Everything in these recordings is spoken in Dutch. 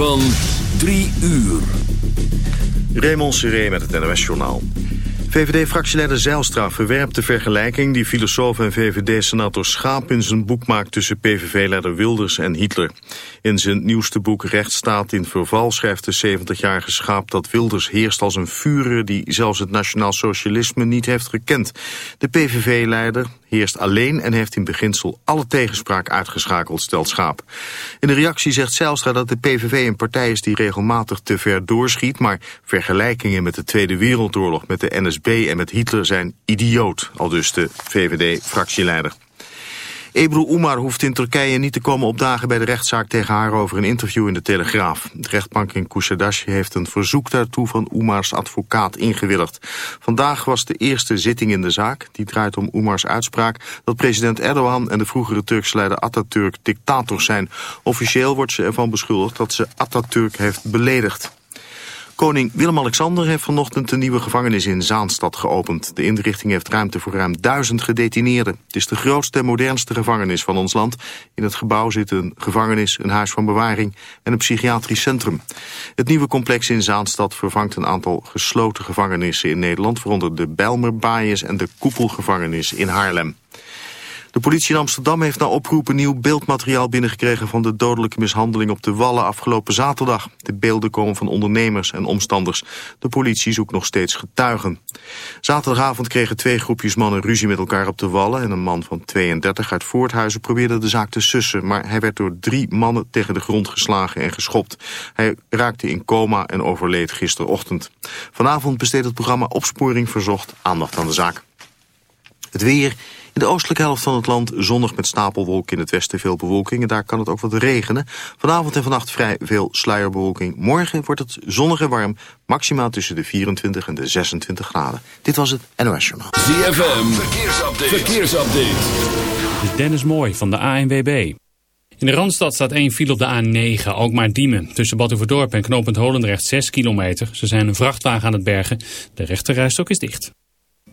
Van 3 uur. Raymond Seré met het NOS-journaal. VVD-fractieleider Zijlstra verwerpt de vergelijking... die filosoof en VVD-senator Schaap in zijn boek maakt... tussen PVV-leider Wilders en Hitler. In zijn nieuwste boek Rechtsstaat in Verval schrijft de 70-jarige Schaap... dat Wilders heerst als een vurer die zelfs het nationaal socialisme niet heeft gekend. De PVV-leider heerst alleen en heeft in beginsel alle tegenspraak uitgeschakeld, stelt Schaap. In de reactie zegt Zijlstra dat de PVV een partij is die regelmatig te ver doorschiet... maar vergelijkingen met de Tweede Wereldoorlog, met de NSB en met Hitler zijn idioot, al dus de VVD-fractieleider. Ebru Umar hoeft in Turkije niet te komen opdagen bij de rechtszaak tegen haar over een interview in de Telegraaf. De rechtbank in Kushadashi heeft een verzoek daartoe van Umars advocaat ingewilligd. Vandaag was de eerste zitting in de zaak. Die draait om Umars uitspraak dat president Erdogan en de vroegere Turkse leider Atatürk dictators zijn. Officieel wordt ze ervan beschuldigd dat ze Atatürk heeft beledigd. Koning Willem-Alexander heeft vanochtend een nieuwe gevangenis in Zaanstad geopend. De inrichting heeft ruimte voor ruim duizend gedetineerden. Het is de grootste en modernste gevangenis van ons land. In het gebouw zit een gevangenis, een huis van bewaring en een psychiatrisch centrum. Het nieuwe complex in Zaanstad vervangt een aantal gesloten gevangenissen in Nederland... waaronder de Bijlmerbaaiers en de Koepelgevangenis in Haarlem. De politie in Amsterdam heeft na oproepen nieuw beeldmateriaal binnengekregen van de dodelijke mishandeling op de Wallen afgelopen zaterdag. De beelden komen van ondernemers en omstanders. De politie zoekt nog steeds getuigen. Zaterdagavond kregen twee groepjes mannen ruzie met elkaar op de Wallen en een man van 32 uit Voorthuizen probeerde de zaak te sussen, maar hij werd door drie mannen tegen de grond geslagen en geschopt. Hij raakte in coma en overleed gisterochtend. Vanavond besteedt het programma Opsporing Verzocht aandacht aan de zaak. Het weer in de oostelijke helft van het land zonnig met stapelwolken in het westen veel bewolking. En daar kan het ook wat regenen. Vanavond en vannacht vrij veel sluierbewolking. Morgen wordt het zonnig en warm. Maximaal tussen de 24 en de 26 graden. Dit was het NOS Journaal. ZFM, verkeersupdate. verkeersupdate. Dit is Dennis Mooi van de ANWB. In de Randstad staat één file op de A9, ook maar Diemen. Tussen Badhoevedorp en knooppunt Holendrecht 6 kilometer. Ze zijn een vrachtwagen aan het bergen. De rechterrijstok is dicht.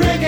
reggae.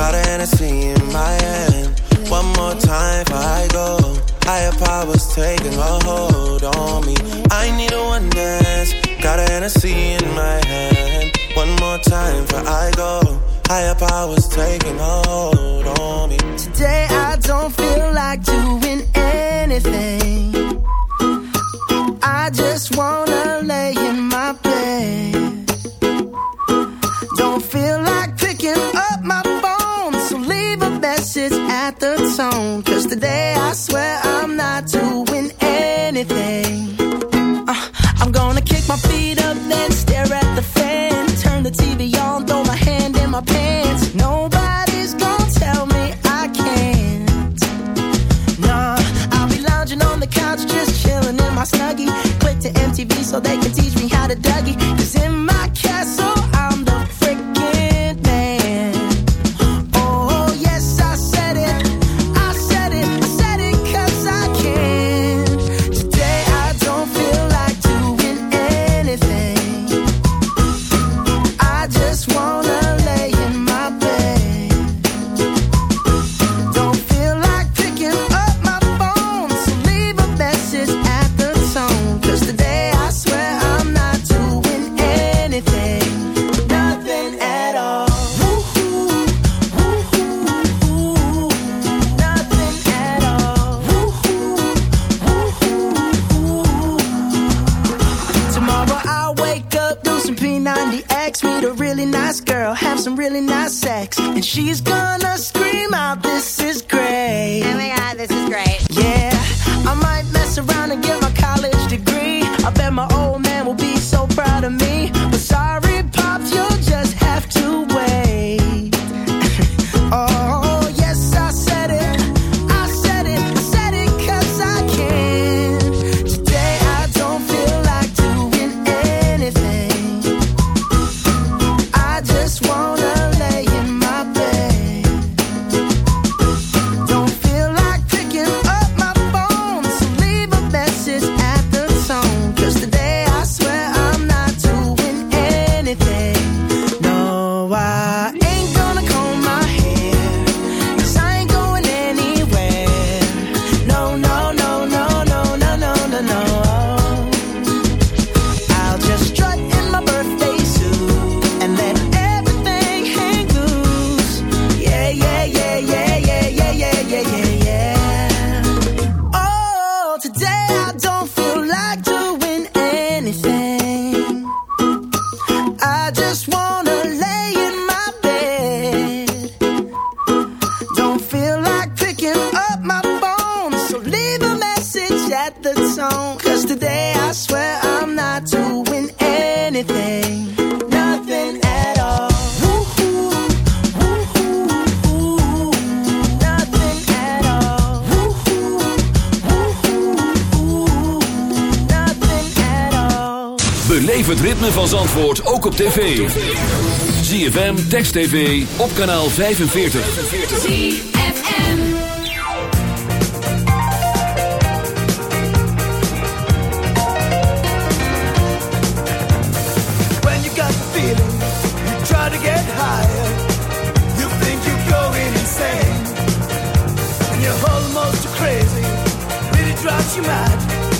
Got a Hennessy in my hand. One more time before I go. Higher powers taking a hold on me. I need a one dance. Got a Hennessy in my hand. One more time before I go. Higher powers taking a hold on me. Today I don't feel like doing anything. I just wanna lay here so they can tv. ZFM, Text TV, op kanaal 45. ZFM. When you got the feeling, you try to get higher. You think you're going insane. And you're almost crazy, really drives you mad.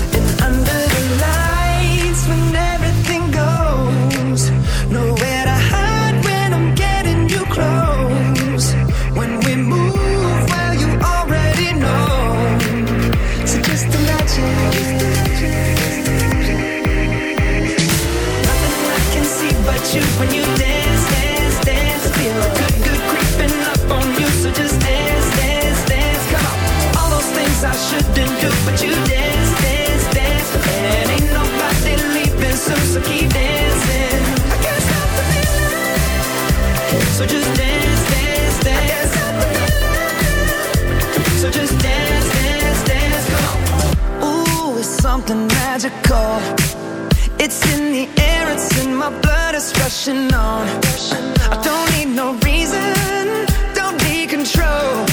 So just dance, dance, dance. So just dance, dance, dance. Ooh, it's something magical. It's in the air, it's in my blood, it's rushing on. I don't need no reason, don't need control.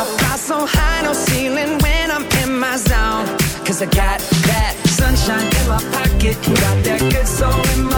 I fly so high, no ceiling when I'm in my zone. Cause I got that sunshine in my pocket, got that good soul in my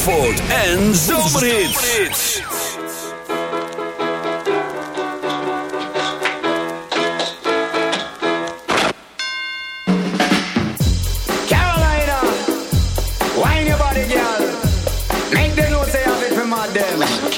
Zandvoort en Carolina, wine your body, girl. Make them I've it.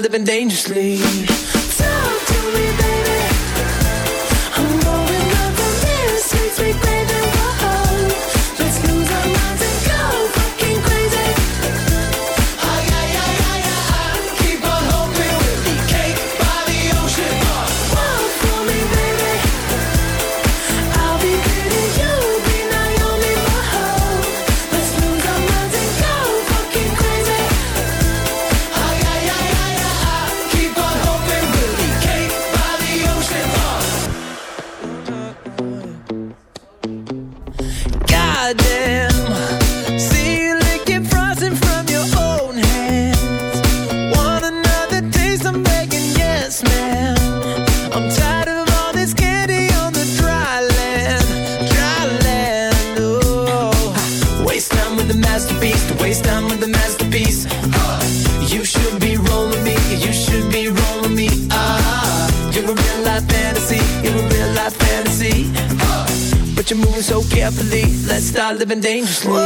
Living dangerously. Living dangerously.